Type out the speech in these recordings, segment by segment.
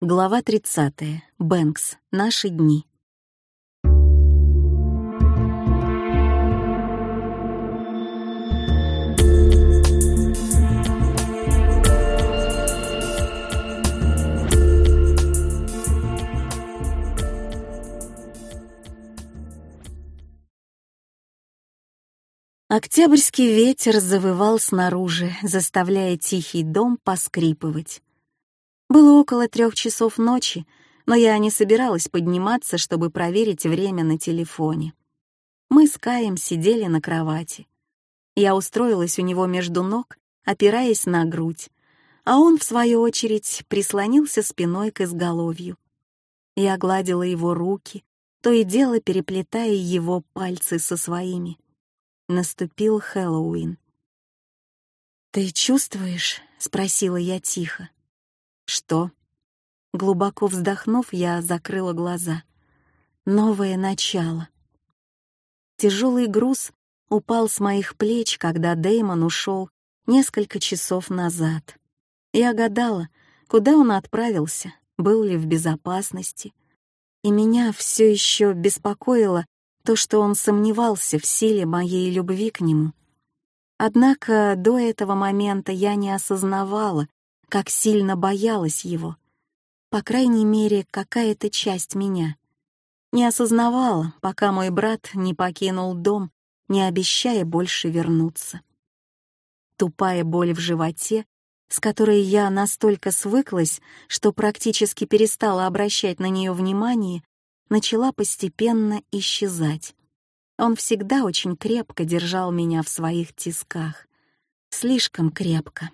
Глава 30. Бэнкс. Наши дни. Октябрьский ветер завывал снаружи, заставляя тихий дом поскрипывать. Было около трех часов ночи, но я не собиралась подниматься, чтобы проверить время на телефоне. Мы с Каем сидели на кровати. Я устроилась у него между ног, опираясь на грудь, а он, в свою очередь, прислонился спиной к изголовью. Я гладила его руки, то и дело переплетая его пальцы со своими. Наступил Хэллоуин. «Ты чувствуешь?» — спросила я тихо. Что? Глубоко вздохнув, я закрыла глаза. Новое начало. Тяжелый груз упал с моих плеч, когда Деймон ушел несколько часов назад. Я гадала, куда он отправился, был ли в безопасности. И меня все еще беспокоило то, что он сомневался в силе моей любви к нему. Однако до этого момента я не осознавала, как сильно боялась его. По крайней мере, какая-то часть меня. Не осознавала, пока мой брат не покинул дом, не обещая больше вернуться. Тупая боль в животе, с которой я настолько свыклась, что практически перестала обращать на нее внимание, начала постепенно исчезать. Он всегда очень крепко держал меня в своих тисках. Слишком крепко.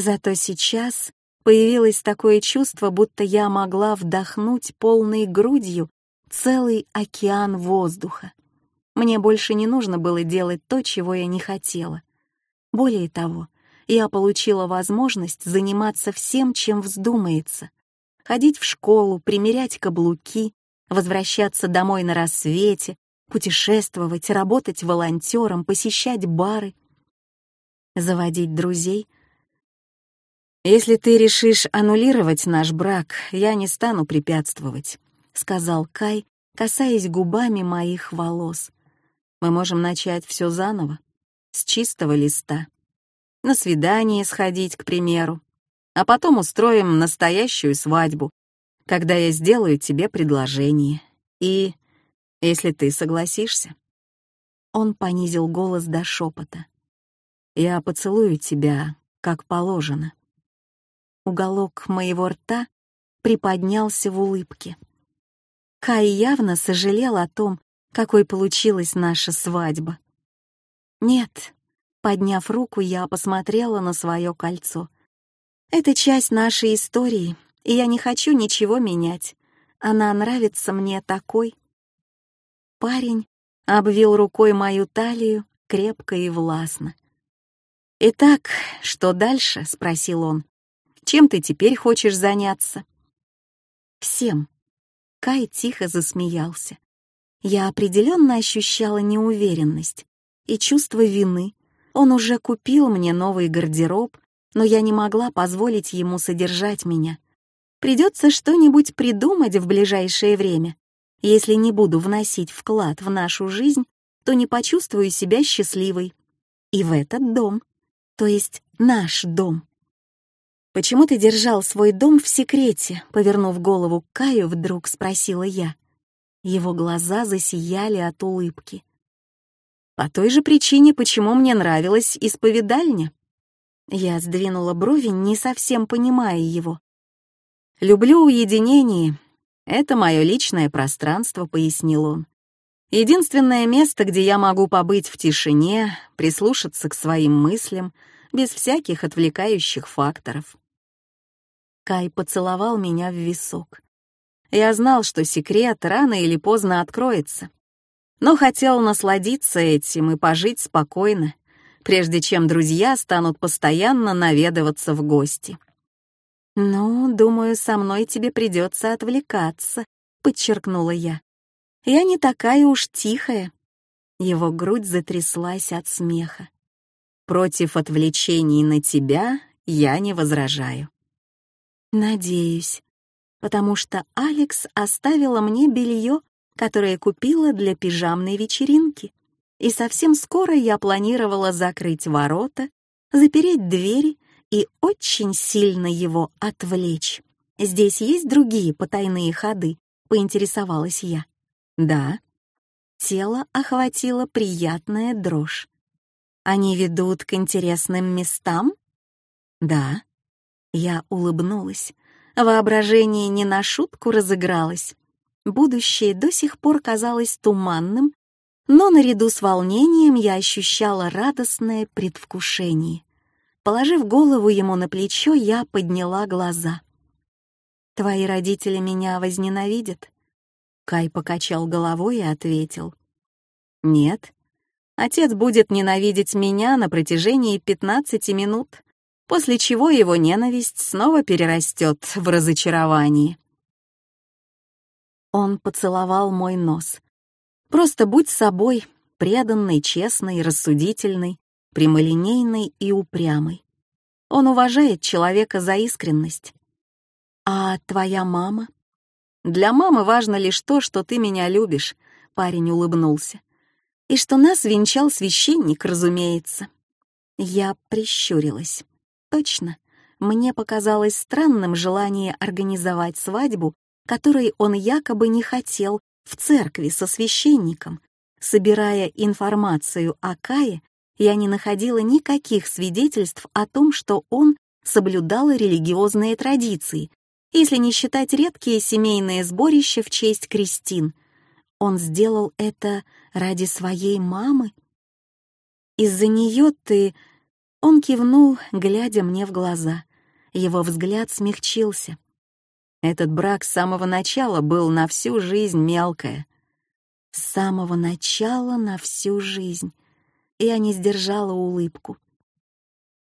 Зато сейчас появилось такое чувство, будто я могла вдохнуть полной грудью целый океан воздуха. Мне больше не нужно было делать то, чего я не хотела. Более того, я получила возможность заниматься всем, чем вздумается. Ходить в школу, примерять каблуки, возвращаться домой на рассвете, путешествовать, работать волонтером, посещать бары, заводить друзей — «Если ты решишь аннулировать наш брак, я не стану препятствовать», — сказал Кай, касаясь губами моих волос. «Мы можем начать все заново, с чистого листа. На свидание сходить, к примеру, а потом устроим настоящую свадьбу, когда я сделаю тебе предложение. И если ты согласишься». Он понизил голос до шепота. «Я поцелую тебя, как положено». Уголок моего рта приподнялся в улыбке. Кай явно сожалел о том, какой получилась наша свадьба. «Нет», — подняв руку, я посмотрела на свое кольцо. «Это часть нашей истории, и я не хочу ничего менять. Она нравится мне такой». Парень обвил рукой мою талию крепко и властно. «Итак, что дальше?» — спросил он. Чем ты теперь хочешь заняться?» «Всем». Кай тихо засмеялся. Я определенно ощущала неуверенность и чувство вины. Он уже купил мне новый гардероб, но я не могла позволить ему содержать меня. Придется что-нибудь придумать в ближайшее время. Если не буду вносить вклад в нашу жизнь, то не почувствую себя счастливой. И в этот дом, то есть наш дом. «Почему ты держал свой дом в секрете?» — повернув голову к Каю, вдруг спросила я. Его глаза засияли от улыбки. «По той же причине, почему мне нравилась исповедальня». Я сдвинула брови, не совсем понимая его. «Люблю уединение. Это мое личное пространство», — пояснил он. «Единственное место, где я могу побыть в тишине, прислушаться к своим мыслям, без всяких отвлекающих факторов. Кай поцеловал меня в висок. Я знал, что секрет рано или поздно откроется, но хотел насладиться этим и пожить спокойно, прежде чем друзья станут постоянно наведываться в гости. «Ну, думаю, со мной тебе придется отвлекаться», — подчеркнула я. «Я не такая уж тихая». Его грудь затряслась от смеха. Против отвлечений на тебя я не возражаю. Надеюсь. потому что Алекс оставила мне белье, которое купила для пижамной вечеринки. И совсем скоро я планировала закрыть ворота, запереть двери и очень сильно его отвлечь. «Здесь есть другие потайные ходы?» — поинтересовалась я. «Да». Тело охватило приятная дрожь. «Они ведут к интересным местам?» «Да». Я улыбнулась. Воображение не на шутку разыгралось. Будущее до сих пор казалось туманным, но наряду с волнением я ощущала радостное предвкушение. Положив голову ему на плечо, я подняла глаза. «Твои родители меня возненавидят?» Кай покачал головой и ответил. «Нет. Отец будет ненавидеть меня на протяжении 15 минут, после чего его ненависть снова перерастет в разочарование». Он поцеловал мой нос. «Просто будь собой, преданный, честный, рассудительный, прямолинейный и упрямый. Он уважает человека за искренность. «А твоя мама?» «Для мамы важно лишь то, что ты меня любишь», — парень улыбнулся. «И что нас венчал священник, разумеется». Я прищурилась. «Точно, мне показалось странным желание организовать свадьбу, которой он якобы не хотел, в церкви со священником. Собирая информацию о Кае, я не находила никаких свидетельств о том, что он соблюдал религиозные традиции, если не считать редкие семейные сборища в честь крестин. Он сделал это ради своей мамы. Из-за нее ты... Он кивнул, глядя мне в глаза. Его взгляд смягчился. Этот брак с самого начала был на всю жизнь мелкое. С самого начала на всю жизнь. Я не сдержала улыбку.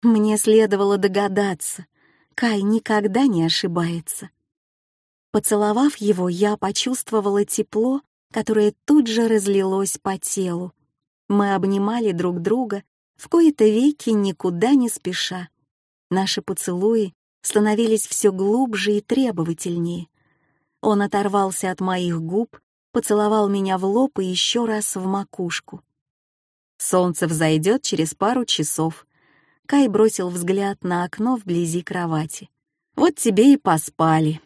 Мне следовало догадаться. Кай никогда не ошибается. Поцеловав его, я почувствовала тепло, которое тут же разлилось по телу. Мы обнимали друг друга, в кои-то веки никуда не спеша. Наши поцелуи становились все глубже и требовательнее. Он оторвался от моих губ, поцеловал меня в лоб и еще раз в макушку. Солнце взойдет через пару часов, Кай бросил взгляд на окно вблизи кровати. «Вот тебе и поспали».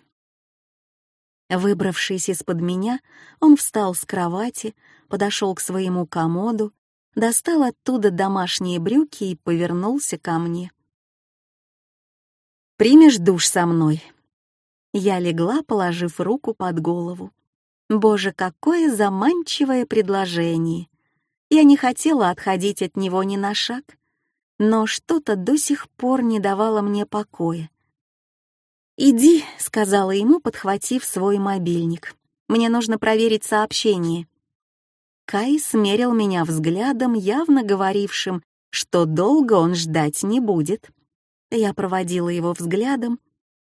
Выбравшись из-под меня, он встал с кровати, подошел к своему комоду, достал оттуда домашние брюки и повернулся ко мне. «Примешь душ со мной?» Я легла, положив руку под голову. Боже, какое заманчивое предложение! Я не хотела отходить от него ни на шаг, но что-то до сих пор не давало мне покоя. «Иди», — сказала ему, подхватив свой мобильник. «Мне нужно проверить сообщение». Кай смерил меня взглядом, явно говорившим, что долго он ждать не будет. Я проводила его взглядом,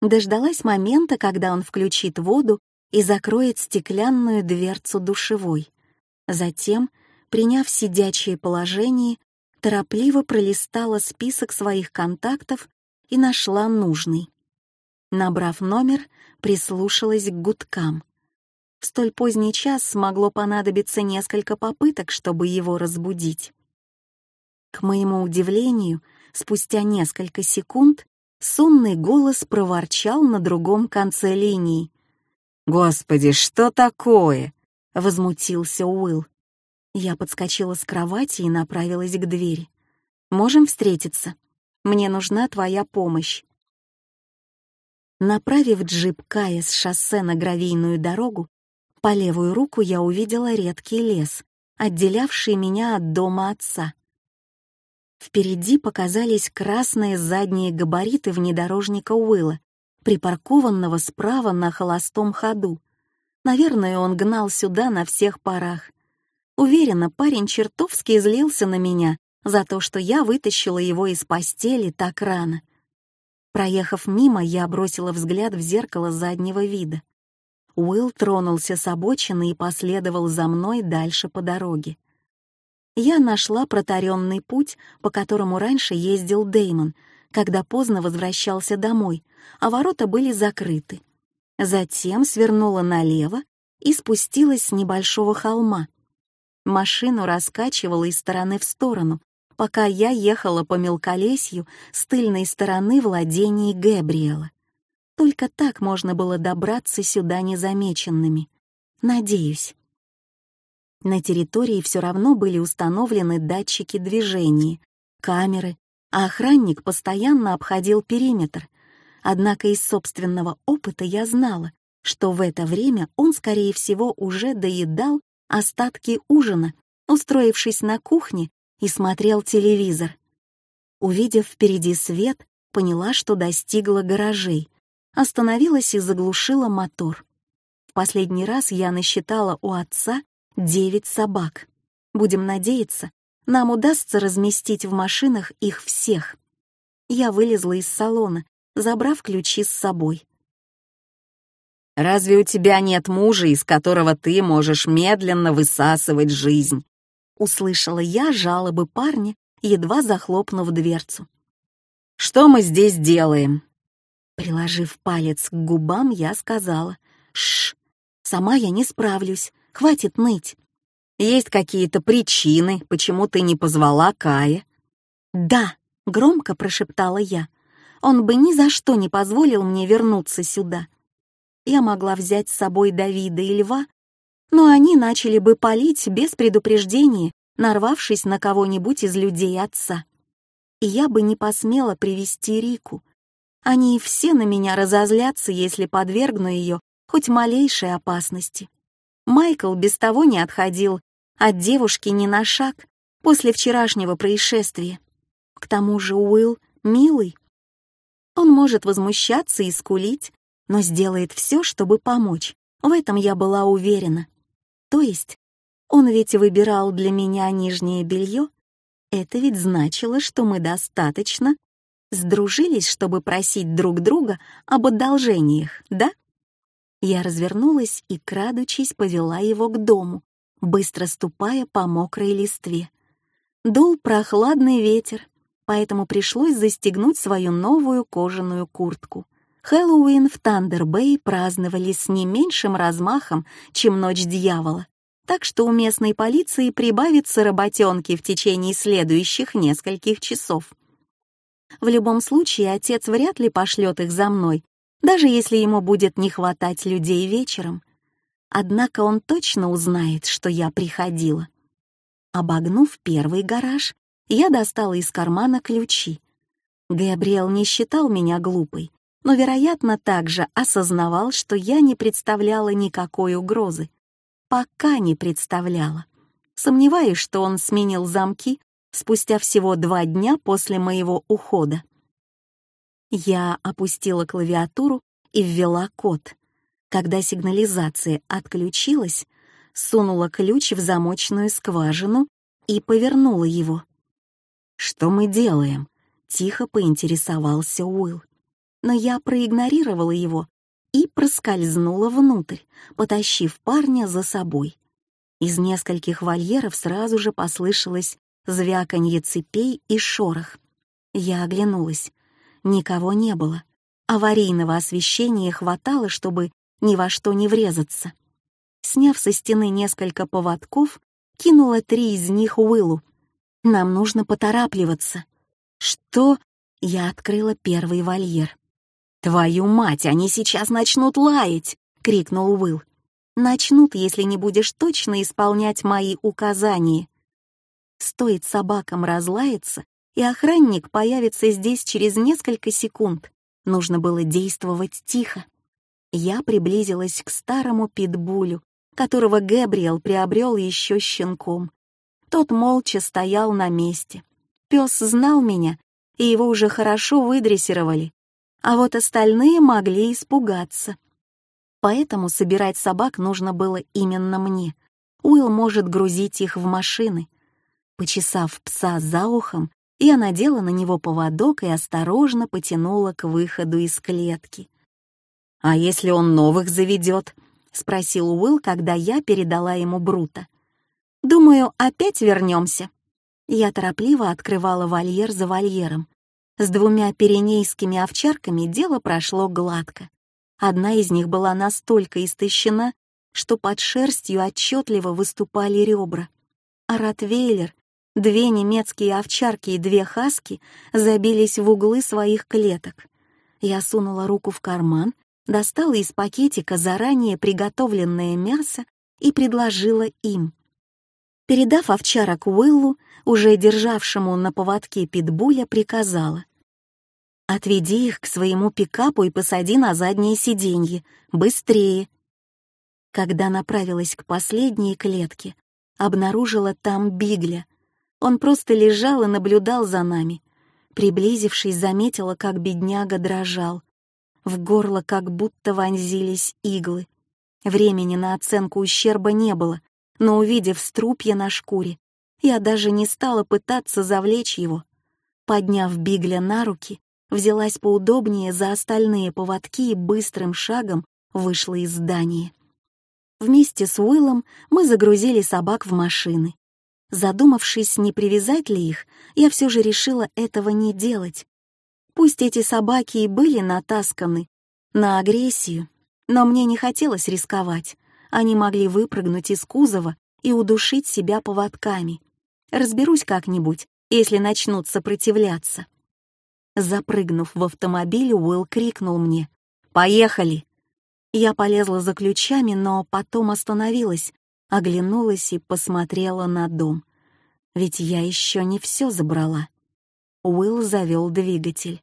дождалась момента, когда он включит воду и закроет стеклянную дверцу душевой. Затем, приняв сидячее положение, торопливо пролистала список своих контактов и нашла нужный. Набрав номер, прислушалась к гудкам. В столь поздний час смогло понадобиться несколько попыток, чтобы его разбудить. К моему удивлению, спустя несколько секунд сонный голос проворчал на другом конце линии. «Господи, что такое?» — возмутился Уилл. Я подскочила с кровати и направилась к двери. «Можем встретиться? Мне нужна твоя помощь». Направив джип Кая с шоссе на гравийную дорогу, по левую руку я увидела редкий лес, отделявший меня от дома отца. Впереди показались красные задние габариты внедорожника Уилла, припаркованного справа на холостом ходу. Наверное, он гнал сюда на всех парах. Уверена, парень чертовски злился на меня за то, что я вытащила его из постели так рано. Проехав мимо, я бросила взгляд в зеркало заднего вида. Уилл тронулся с обочины и последовал за мной дальше по дороге. Я нашла протаренный путь, по которому раньше ездил Деймон, когда поздно возвращался домой, а ворота были закрыты. Затем свернула налево и спустилась с небольшого холма. Машину раскачивала из стороны в сторону, пока я ехала по мелколесью с тыльной стороны владений Гэбриэла. Только так можно было добраться сюда незамеченными. Надеюсь. На территории все равно были установлены датчики движения, камеры, а охранник постоянно обходил периметр. Однако из собственного опыта я знала, что в это время он, скорее всего, уже доедал остатки ужина, устроившись на кухне и смотрел телевизор. Увидев впереди свет, поняла, что достигла гаражей, остановилась и заглушила мотор. В последний раз я насчитала у отца девять собак. Будем надеяться, нам удастся разместить в машинах их всех. Я вылезла из салона, забрав ключи с собой. «Разве у тебя нет мужа, из которого ты можешь медленно высасывать жизнь?» Услышала я жалобы парня, едва захлопнув дверцу. «Что мы здесь делаем?» Приложив палец к губам, я сказала. «Шш, сама я не справлюсь, хватит ныть». «Есть какие-то причины, почему ты не позвала Кая?» «Да», — громко прошептала я. «Он бы ни за что не позволил мне вернуться сюда я могла взять с собой Давида и Льва, но они начали бы палить без предупреждения, нарвавшись на кого-нибудь из людей отца. И я бы не посмела привести Рику. Они все на меня разозлятся, если подвергну ее хоть малейшей опасности. Майкл без того не отходил от девушки ни на шаг после вчерашнего происшествия. К тому же Уилл милый. Он может возмущаться и скулить, но сделает все, чтобы помочь. В этом я была уверена. То есть, он ведь выбирал для меня нижнее белье. Это ведь значило, что мы достаточно сдружились, чтобы просить друг друга об одолжениях, да? Я развернулась и, крадучись, повела его к дому, быстро ступая по мокрой листве. Дул прохладный ветер, поэтому пришлось застегнуть свою новую кожаную куртку — Хэллоуин в Тандер-Бэй праздновали с не меньшим размахом, чем Ночь Дьявола, так что у местной полиции прибавится работенки в течение следующих нескольких часов. В любом случае, отец вряд ли пошлет их за мной, даже если ему будет не хватать людей вечером. Однако он точно узнает, что я приходила. Обогнув первый гараж, я достала из кармана ключи. Габриэл не считал меня глупой, но, вероятно, также осознавал, что я не представляла никакой угрозы. Пока не представляла. Сомневаюсь, что он сменил замки спустя всего два дня после моего ухода. Я опустила клавиатуру и ввела код. Когда сигнализация отключилась, сунула ключ в замочную скважину и повернула его. «Что мы делаем?» — тихо поинтересовался Уилл но я проигнорировала его и проскользнула внутрь, потащив парня за собой. Из нескольких вольеров сразу же послышалось звяканье цепей и шорох. Я оглянулась. Никого не было. Аварийного освещения хватало, чтобы ни во что не врезаться. Сняв со стены несколько поводков, кинула три из них Уиллу. «Нам нужно поторапливаться». «Что?» Я открыла первый вольер. «Твою мать, они сейчас начнут лаять!» — крикнул Уилл. «Начнут, если не будешь точно исполнять мои указания. Стоит собакам разлаяться, и охранник появится здесь через несколько секунд. Нужно было действовать тихо. Я приблизилась к старому питбулю, которого Гэбриэл приобрел еще щенком. Тот молча стоял на месте. Пес знал меня, и его уже хорошо выдрессировали а вот остальные могли испугаться. Поэтому собирать собак нужно было именно мне. Уилл может грузить их в машины. Почесав пса за ухом, я надела на него поводок и осторожно потянула к выходу из клетки. «А если он новых заведет?» — спросил Уилл, когда я передала ему Брута. «Думаю, опять вернемся». Я торопливо открывала вольер за вольером. С двумя пиренейскими овчарками дело прошло гладко. Одна из них была настолько истощена, что под шерстью отчетливо выступали ребра. А Ротвейлер, две немецкие овчарки и две хаски забились в углы своих клеток. Я сунула руку в карман, достала из пакетика заранее приготовленное мясо и предложила им. Передав овчарок Уиллу, уже державшему на поводке питбуля, приказала. «Отведи их к своему пикапу и посади на заднее сиденье. Быстрее!» Когда направилась к последней клетке, обнаружила там Бигля. Он просто лежал и наблюдал за нами. Приблизившись, заметила, как бедняга дрожал. В горло как будто вонзились иглы. Времени на оценку ущерба не было, но увидев струпья на шкуре, я даже не стала пытаться завлечь его. Подняв Бигля на руки, взялась поудобнее за остальные поводки и быстрым шагом вышла из здания. Вместе с Уиллом мы загрузили собак в машины. Задумавшись, не привязать ли их, я все же решила этого не делать. Пусть эти собаки и были натасканы на агрессию, но мне не хотелось рисковать. Они могли выпрыгнуть из кузова и удушить себя поводками. Разберусь как-нибудь, если начнут сопротивляться. Запрыгнув в автомобиль, Уилл крикнул мне «Поехали!». Я полезла за ключами, но потом остановилась, оглянулась и посмотрела на дом. Ведь я еще не все забрала. Уилл завел двигатель.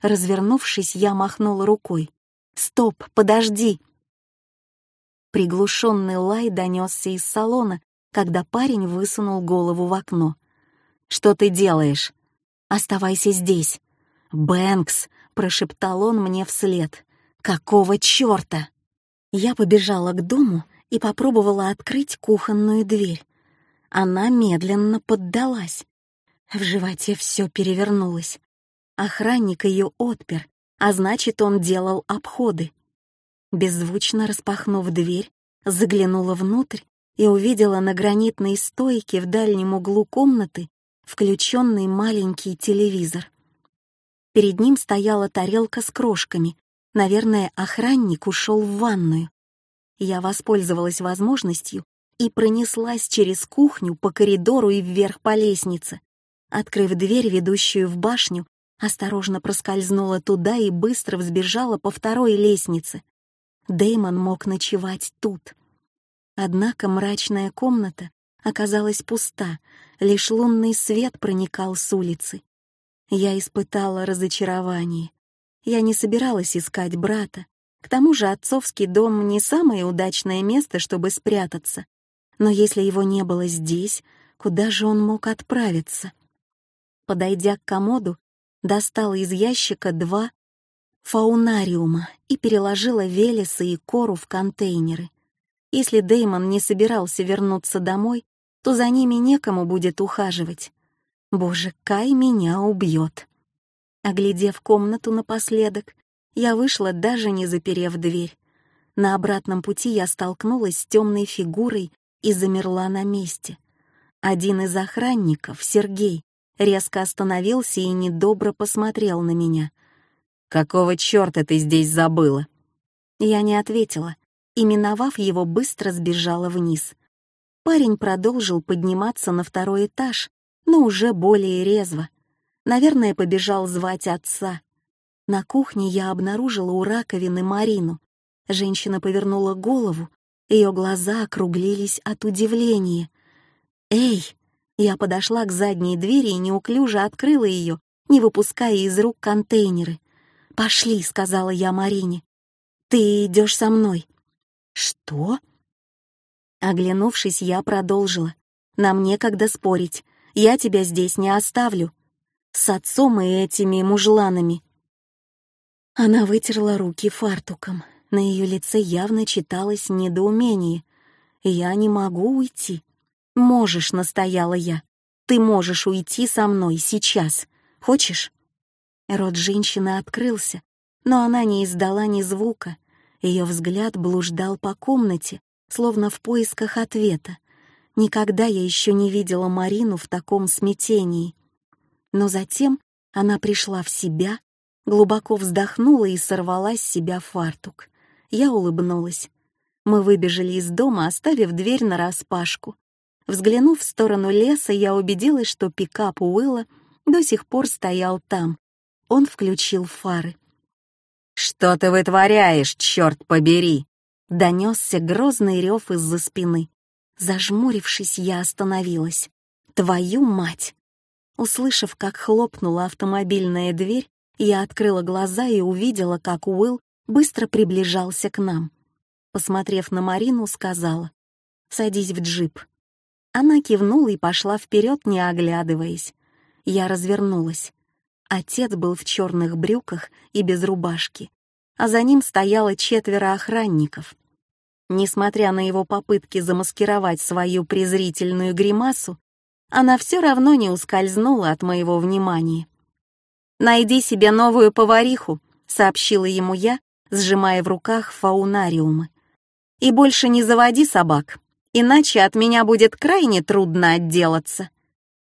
Развернувшись, я махнула рукой. «Стоп, подожди!» Приглушенный лай донесся из салона, когда парень высунул голову в окно. «Что ты делаешь?» «Оставайся здесь!» «Бэнкс!» — прошептал он мне вслед. «Какого чёрта?» Я побежала к дому и попробовала открыть кухонную дверь. Она медленно поддалась. В животе все перевернулось. Охранник ее отпер, а значит, он делал обходы. Беззвучно распахнув дверь, заглянула внутрь и увидела на гранитной стойке в дальнем углу комнаты включенный маленький телевизор. Перед ним стояла тарелка с крошками, Наверное, охранник ушел в ванную. Я воспользовалась возможностью и пронеслась через кухню по коридору и вверх по лестнице. Открыв дверь, ведущую в башню, осторожно проскользнула туда и быстро взбежала по второй лестнице. Дэймон мог ночевать тут. Однако мрачная комната оказалась пуста, лишь лунный свет проникал с улицы. Я испытала разочарование. Я не собиралась искать брата. К тому же отцовский дом не самое удачное место, чтобы спрятаться. Но если его не было здесь, куда же он мог отправиться? Подойдя к комоду, достала из ящика два фаунариума и переложила Велеса и Кору в контейнеры. Если Деймон не собирался вернуться домой, то за ними некому будет ухаживать. Боже, Кай меня убьет. Оглядев комнату напоследок, я вышла, даже не заперев дверь. На обратном пути я столкнулась с темной фигурой и замерла на месте. Один из охранников, Сергей, резко остановился и недобро посмотрел на меня. «Какого черта ты здесь забыла?» Я не ответила, и, миновав его, быстро сбежала вниз. Парень продолжил подниматься на второй этаж, но уже более резво. Наверное, побежал звать отца. На кухне я обнаружила у раковины Марину. Женщина повернула голову, ее глаза округлились от удивления. «Эй!» Я подошла к задней двери и неуклюже открыла ее, не выпуская из рук контейнеры. «Пошли», — сказала я Марине. «Ты идешь со мной». «Что?» Оглянувшись, я продолжила. «Нам некогда спорить. Я тебя здесь не оставлю с отцом и этими мужланами. Она вытерла руки фартуком. На ее лице явно читалось недоумение. «Я не могу уйти». «Можешь», — настояла я. «Ты можешь уйти со мной сейчас. Хочешь?» Рот женщины открылся, но она не издала ни звука. Ее взгляд блуждал по комнате, словно в поисках ответа. Никогда я еще не видела Марину в таком смятении. Но затем она пришла в себя, Глубоко вздохнула и сорвала с себя фартук. Я улыбнулась. Мы выбежали из дома, оставив дверь нараспашку. Взглянув в сторону леса, я убедилась, что пикап Уилла до сих пор стоял там. Он включил фары. «Что ты вытворяешь, черт побери?» Донесся грозный рев из-за спины. Зажмурившись, я остановилась. «Твою мать!» Услышав, как хлопнула автомобильная дверь, я открыла глаза и увидела, как Уилл быстро приближался к нам. Посмотрев на Марину, сказала «Садись в джип». Она кивнула и пошла вперед, не оглядываясь. Я развернулась. Отец был в черных брюках и без рубашки, а за ним стояло четверо охранников. Несмотря на его попытки замаскировать свою презрительную гримасу, она все равно не ускользнула от моего внимания. «Найди себе новую повариху», — сообщила ему я, сжимая в руках фаунариумы. «И больше не заводи собак, иначе от меня будет крайне трудно отделаться».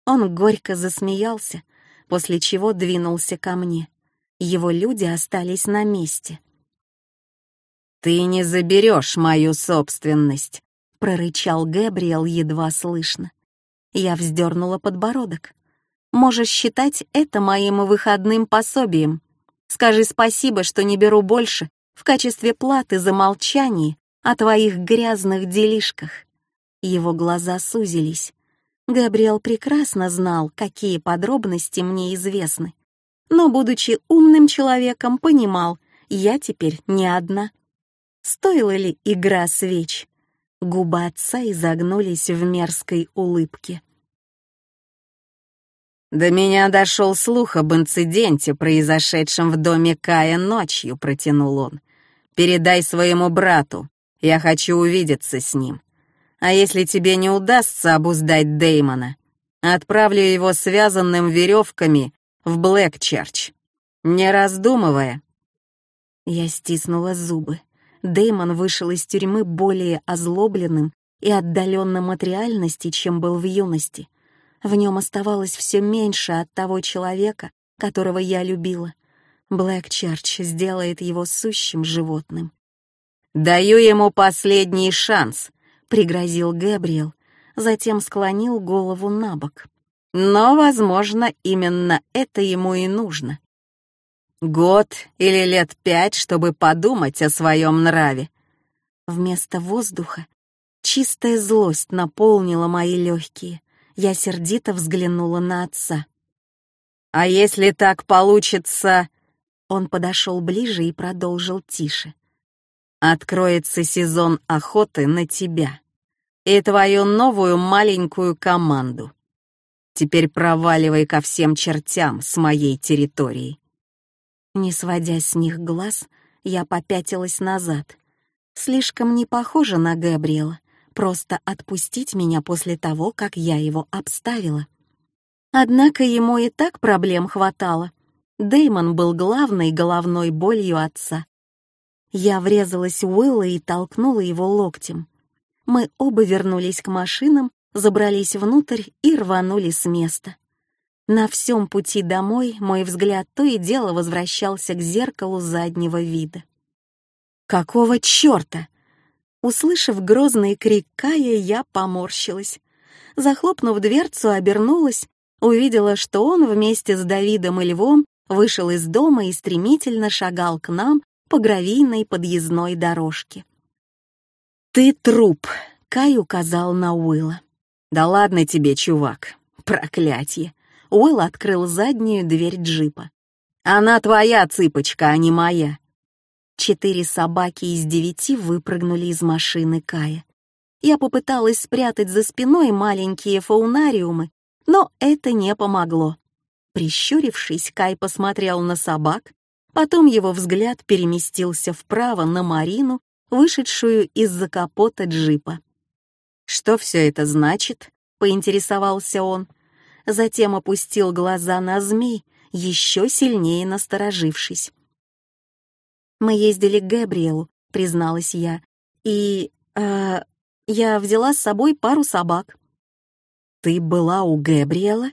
Он горько засмеялся, после чего двинулся ко мне. Его люди остались на месте. «Ты не заберешь мою собственность», — прорычал Гэбриэл едва слышно. Я вздернула подбородок. «Можешь считать это моим выходным пособием. Скажи спасибо, что не беру больше в качестве платы за молчание о твоих грязных делишках». Его глаза сузились. Габриэл прекрасно знал, какие подробности мне известны. Но, будучи умным человеком, понимал, я теперь не одна. Стоила ли игра свеч? Губы отца изогнулись в мерзкой улыбке. «До меня дошел слух об инциденте, произошедшем в доме Кая ночью», — протянул он. «Передай своему брату, я хочу увидеться с ним. А если тебе не удастся обуздать Деймона, отправлю его связанным веревками в Блэкчерч, не раздумывая». Я стиснула зубы. Дэймон вышел из тюрьмы более озлобленным и отдаленным от реальности, чем был в юности. В нем оставалось все меньше от того человека, которого я любила. Блэк Черч сделает его сущим животным. «Даю ему последний шанс», — пригрозил Гэбриэл, затем склонил голову на бок. «Но, возможно, именно это ему и нужно. Год или лет пять, чтобы подумать о своем нраве. Вместо воздуха чистая злость наполнила мои легкие. Я сердито взглянула на отца. «А если так получится...» Он подошел ближе и продолжил тише. «Откроется сезон охоты на тебя и твою новую маленькую команду. Теперь проваливай ко всем чертям с моей территории». Не сводя с них глаз, я попятилась назад. Слишком не похоже на Габриэла, просто отпустить меня после того, как я его обставила. Однако ему и так проблем хватало. Деймон был главной головной болью отца. Я врезалась в Уилла и толкнула его локтем. Мы оба вернулись к машинам, забрались внутрь и рванули с места. На всем пути домой мой взгляд то и дело возвращался к зеркалу заднего вида. «Какого чёрта?» Услышав грозный крик Кая, я поморщилась. Захлопнув дверцу, обернулась, увидела, что он вместе с Давидом и Львом вышел из дома и стремительно шагал к нам по гравийной подъездной дорожке. «Ты труп», — Кай указал на Уилла. «Да ладно тебе, чувак, проклятье. Уилл открыл заднюю дверь джипа. «Она твоя цыпочка, а не моя». Четыре собаки из девяти выпрыгнули из машины Кая. Я попыталась спрятать за спиной маленькие фаунариумы, но это не помогло. Прищурившись, Кай посмотрел на собак, потом его взгляд переместился вправо на Марину, вышедшую из-за капота джипа. «Что все это значит?» — поинтересовался он затем опустил глаза на змей, еще сильнее насторожившись. «Мы ездили к Габриэлу», — призналась я, «и... Э, я взяла с собой пару собак». «Ты была у Габриэла?»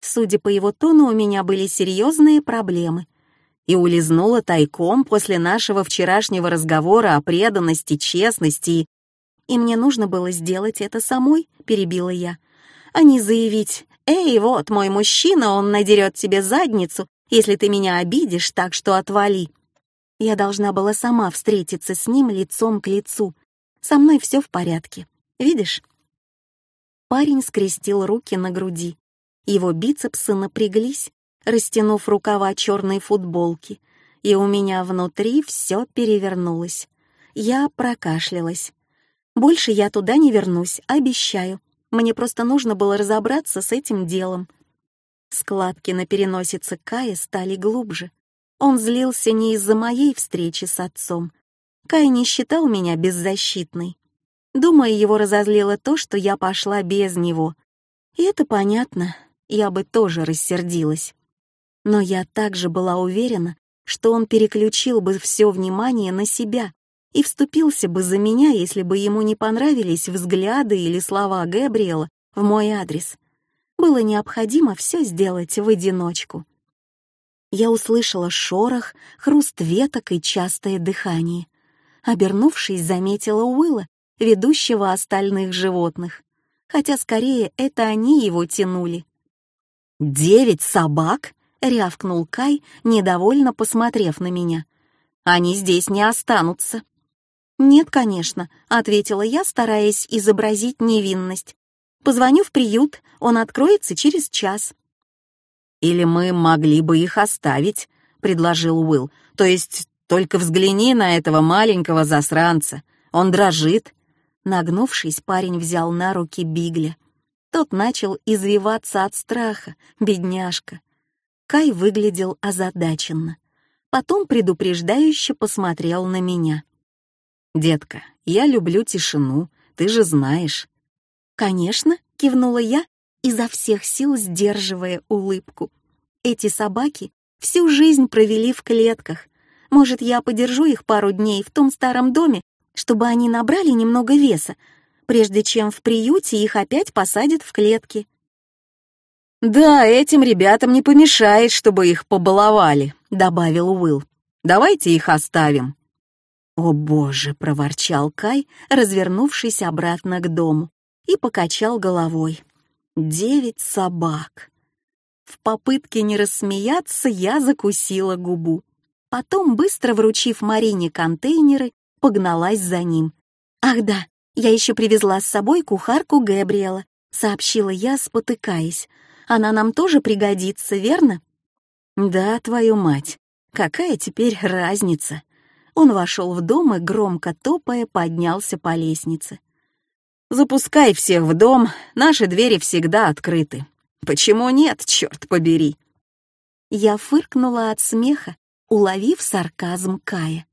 Судя по его тону, у меня были серьезные проблемы. и улизнула тайком после нашего вчерашнего разговора о преданности, честности и... «И мне нужно было сделать это самой», — перебила я, «а не заявить, «Эй, вот мой мужчина, он надерет тебе задницу, если ты меня обидишь, так что отвали». Я должна была сама встретиться с ним лицом к лицу. Со мной все в порядке. Видишь? Парень скрестил руки на груди. Его бицепсы напряглись, растянув рукава черной футболки, и у меня внутри все перевернулось. Я прокашлялась. Больше я туда не вернусь, обещаю. Мне просто нужно было разобраться с этим делом. Складки на переносице Кая стали глубже. Он злился не из-за моей встречи с отцом. Кай не считал меня беззащитной. Думаю, его разозлило то, что я пошла без него. И это понятно, я бы тоже рассердилась. Но я также была уверена, что он переключил бы все внимание на себя и вступился бы за меня, если бы ему не понравились взгляды или слова Гэбриэла в мой адрес. Было необходимо все сделать в одиночку. Я услышала шорох, хруст веток и частое дыхание. Обернувшись, заметила Уилла, ведущего остальных животных. Хотя скорее это они его тянули. «Девять собак?» — рявкнул Кай, недовольно посмотрев на меня. «Они здесь не останутся». «Нет, конечно», — ответила я, стараясь изобразить невинность. «Позвоню в приют, он откроется через час». «Или мы могли бы их оставить», — предложил Уилл. «То есть только взгляни на этого маленького засранца. Он дрожит». Нагнувшись, парень взял на руки Бигля. Тот начал извиваться от страха, бедняжка. Кай выглядел озадаченно. Потом предупреждающе посмотрел на меня. «Детка, я люблю тишину, ты же знаешь». «Конечно», — кивнула я, изо всех сил сдерживая улыбку. «Эти собаки всю жизнь провели в клетках. Может, я подержу их пару дней в том старом доме, чтобы они набрали немного веса, прежде чем в приюте их опять посадят в клетки». «Да, этим ребятам не помешает, чтобы их побаловали», — добавил Уилл. «Давайте их оставим». «О боже!» — проворчал Кай, развернувшись обратно к дому, и покачал головой. «Девять собак!» В попытке не рассмеяться я закусила губу. Потом, быстро вручив Марине контейнеры, погналась за ним. «Ах да, я еще привезла с собой кухарку Гэбриэла», — сообщила я, спотыкаясь. «Она нам тоже пригодится, верно?» «Да, твою мать, какая теперь разница?» Он вошел в дом и, громко топая, поднялся по лестнице. «Запускай всех в дом, наши двери всегда открыты. Почему нет, черт побери?» Я фыркнула от смеха, уловив сарказм Кая.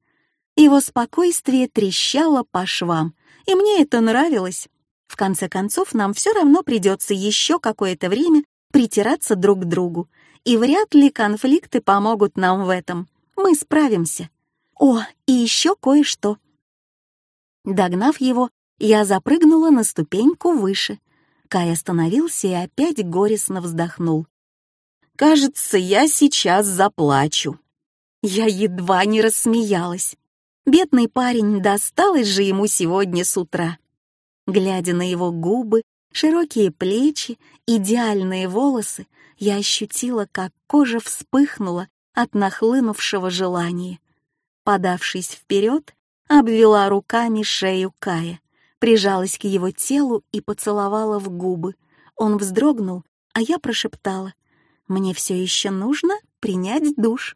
Его спокойствие трещало по швам, и мне это нравилось. В конце концов, нам все равно придется еще какое-то время притираться друг к другу, и вряд ли конфликты помогут нам в этом. Мы справимся. О, и еще кое-что. Догнав его, я запрыгнула на ступеньку выше. Кай остановился и опять горестно вздохнул. «Кажется, я сейчас заплачу». Я едва не рассмеялась. Бедный парень, досталось же ему сегодня с утра. Глядя на его губы, широкие плечи, идеальные волосы, я ощутила, как кожа вспыхнула от нахлынувшего желания. Подавшись вперед, обвела руками шею Кая, прижалась к его телу и поцеловала в губы. Он вздрогнул, а я прошептала, «Мне все еще нужно принять душ».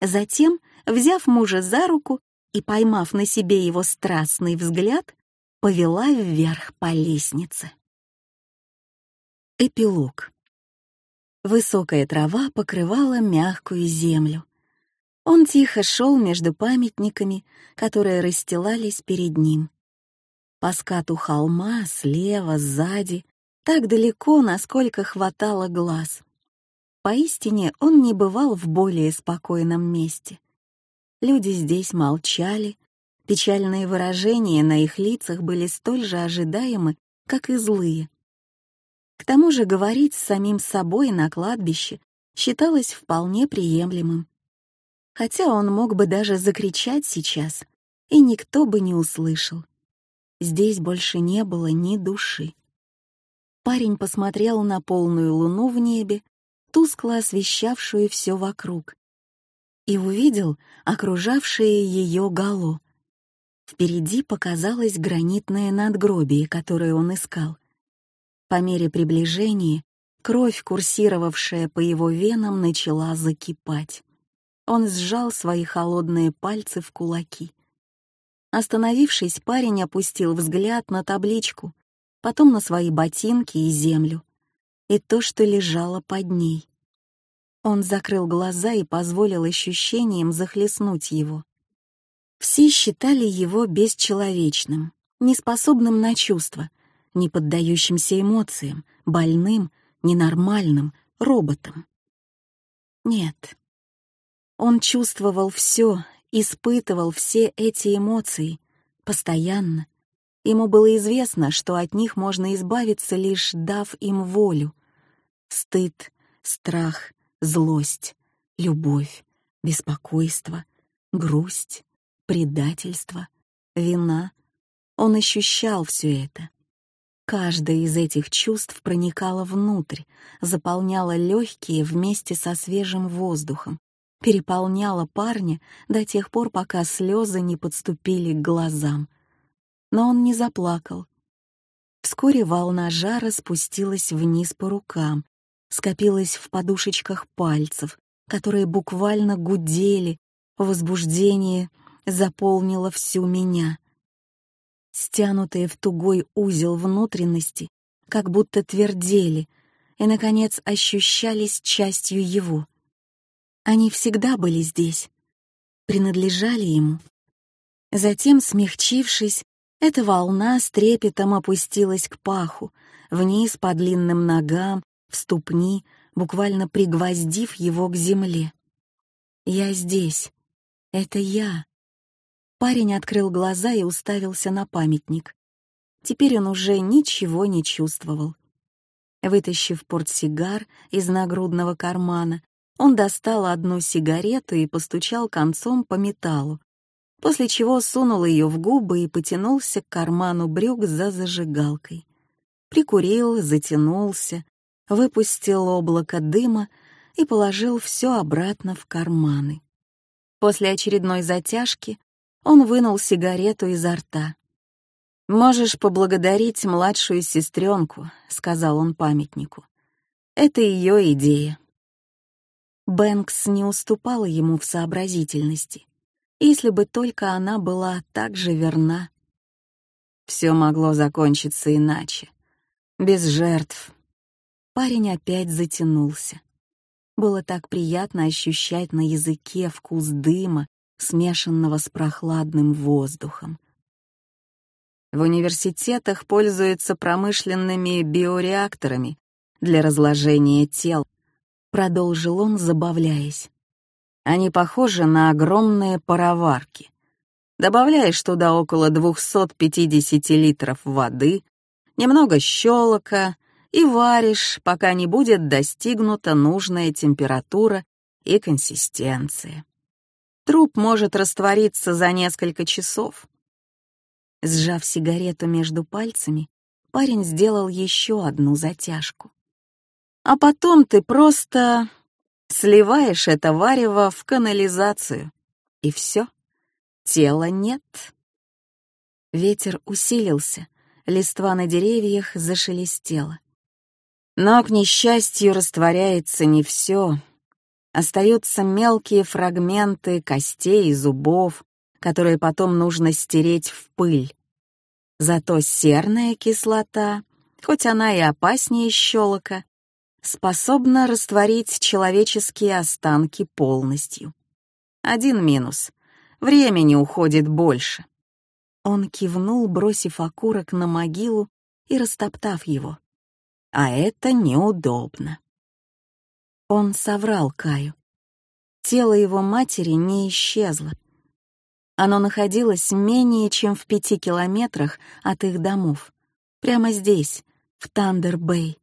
Затем, взяв мужа за руку и поймав на себе его страстный взгляд, повела вверх по лестнице. Эпилог. Высокая трава покрывала мягкую землю, он тихо шел между памятниками, которые расстилались перед ним. По скату холма, слева, сзади, так далеко, насколько хватало глаз. Поистине он не бывал в более спокойном месте. Люди здесь молчали, печальные выражения на их лицах были столь же ожидаемы, как и злые. К тому же говорить с самим собой на кладбище считалось вполне приемлемым. хотя он мог бы даже закричать сейчас, и никто бы не услышал. Здесь больше не было ни души. Парень посмотрел на полную луну в небе, тускло освещавшую все вокруг, и увидел окружавшее ее гало. Впереди показалось гранитное надгробие, которое он искал. По мере приближения кровь, курсировавшая по его венам, начала закипать. Он сжал свои холодные пальцы в кулаки. Остановившись, парень опустил взгляд на табличку, потом на свои ботинки и землю, и то, что лежало под ней. Он закрыл глаза и позволил ощущениям захлестнуть его. Все считали его бесчеловечным, неспособным на чувства, не поддающимся эмоциям, больным, ненормальным, роботом. Нет. Он чувствовал все, испытывал все эти эмоции, постоянно. Ему было известно, что от них можно избавиться, лишь дав им волю. Стыд, страх, злость, любовь, беспокойство, грусть, предательство, вина. Он ощущал все это. Каждое из этих чувств проникало внутрь, заполняло легкие вместе со свежим воздухом, переполняло парня до тех пор, пока слезы не подступили к глазам. Но он не заплакал. Вскоре волна жара спустилась вниз по рукам, скопилась в подушечках пальцев, которые буквально гудели, возбуждение заполнило всю меня. Стянутые в тугой узел внутренности, как будто твердели и, наконец, ощущались частью его. Они всегда были здесь, принадлежали ему. Затем, смягчившись, эта волна с трепетом опустилась к паху, вниз по длинным ногам, в ступни, буквально пригвоздив его к земле. «Я здесь. Это я». Парень открыл глаза и уставился на памятник. Теперь он уже ничего не чувствовал. Вытащив портсигар из нагрудного кармана, он достал одну сигарету и постучал концом по металлу, после чего сунул ее в губы и потянулся к карману брюк за зажигалкой. Прикурил, затянулся, выпустил облако дыма и положил все обратно в карманы. После очередной затяжки он вынул сигарету изо рта. «Можешь поблагодарить младшую сестренку», — сказал он памятнику. «Это ее идея». Бэнкс не уступала ему в сообразительности, если бы только она была так же верна. Все могло закончиться иначе, без жертв, Парень опять затянулся. Было так приятно ощущать на языке вкус дыма, смешанного с прохладным воздухом. В университетах пользуются промышленными биореакторами для разложения тел, продолжил он, забавляясь. Они похожи на огромные пароварки. Добавляешь туда около 250 литров воды, немного щелока, и варишь, пока не будет достигнута нужная температура и консистенция. Труп может раствориться за несколько часов. Сжав сигарету между пальцами, парень сделал еще одну затяжку. А потом ты просто сливаешь это варево в канализацию, и все, тела нет. Ветер усилился, листва на деревьях зашелестела. Но, к несчастью, растворяется не все. Остаются мелкие фрагменты костей и зубов, которые потом нужно стереть в пыль. Зато серная кислота, хоть она и опаснее щелока, способна растворить человеческие останки полностью. Один минус — времени уходит больше. Он кивнул, бросив окурок на могилу и растоптав его а это неудобно. Он соврал Каю. Тело его матери не исчезло. Оно находилось менее чем в пяти километрах от их домов, прямо здесь, в Тандер-Бэй.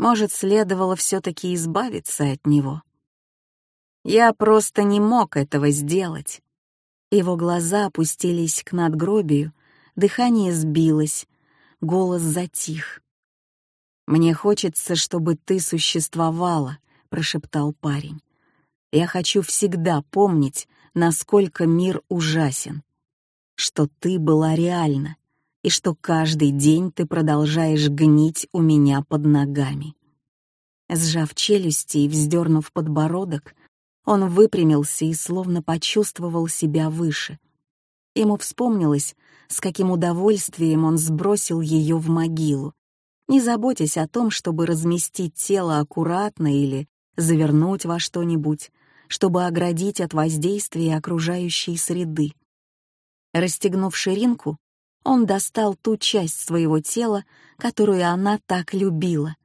Может, следовало все-таки избавиться от него. Я просто не мог этого сделать. Его глаза опустились к надгробию, дыхание сбилось, голос затих. «Мне хочется, чтобы ты существовала», — прошептал парень. «Я хочу всегда помнить, насколько мир ужасен, что ты была реальна и что каждый день ты продолжаешь гнить у меня под ногами». Сжав челюсти и вздернув подбородок, он выпрямился и словно почувствовал себя выше. Ему вспомнилось, с каким удовольствием он сбросил ее в могилу, не заботясь о том, чтобы разместить тело аккуратно или завернуть во что-нибудь, чтобы оградить от воздействия окружающей среды. Расстегнув ширинку, он достал ту часть своего тела, которую она так любила,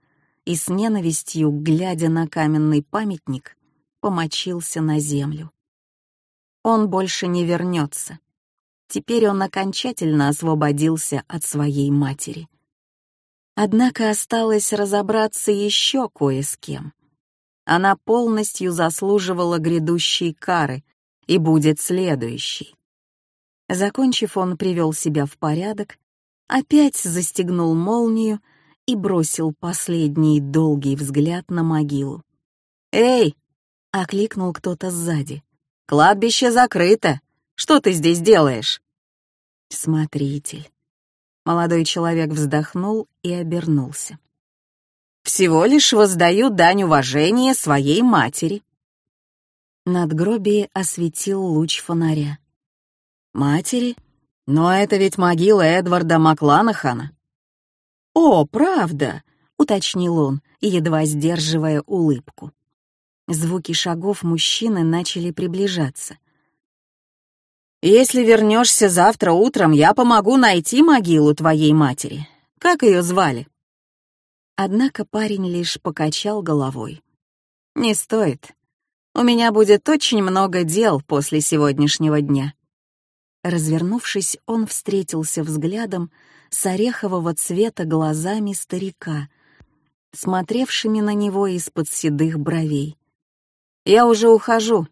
и с ненавистью, глядя на каменный памятник, помочился на землю. Он больше не вернется. Теперь он окончательно освободился от своей матери. Однако осталось разобраться еще кое с кем. Она полностью заслуживала грядущей кары и будет следующей. Закончив, он привел себя в порядок, опять застегнул молнию и бросил последний долгий взгляд на могилу. «Эй!» — окликнул кто-то сзади. «Кладбище закрыто! Что ты здесь делаешь?» «Смотритель». Молодой человек вздохнул и обернулся. «Всего лишь воздаю дань уважения своей матери». Надгробие осветил луч фонаря. «Матери? Но это ведь могила Эдварда Макланахана». «О, правда!» — уточнил он, едва сдерживая улыбку. Звуки шагов мужчины начали приближаться. «Если вернешься завтра утром, я помогу найти могилу твоей матери. Как ее звали?» Однако парень лишь покачал головой. «Не стоит. У меня будет очень много дел после сегодняшнего дня». Развернувшись, он встретился взглядом с орехового цвета глазами старика, смотревшими на него из-под седых бровей. «Я уже ухожу.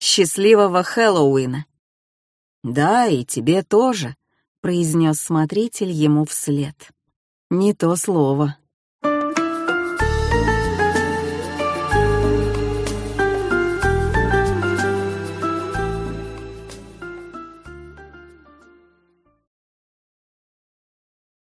Счастливого Хэллоуина!» «Да, и тебе тоже», — произнес смотритель ему вслед. «Не то слово»,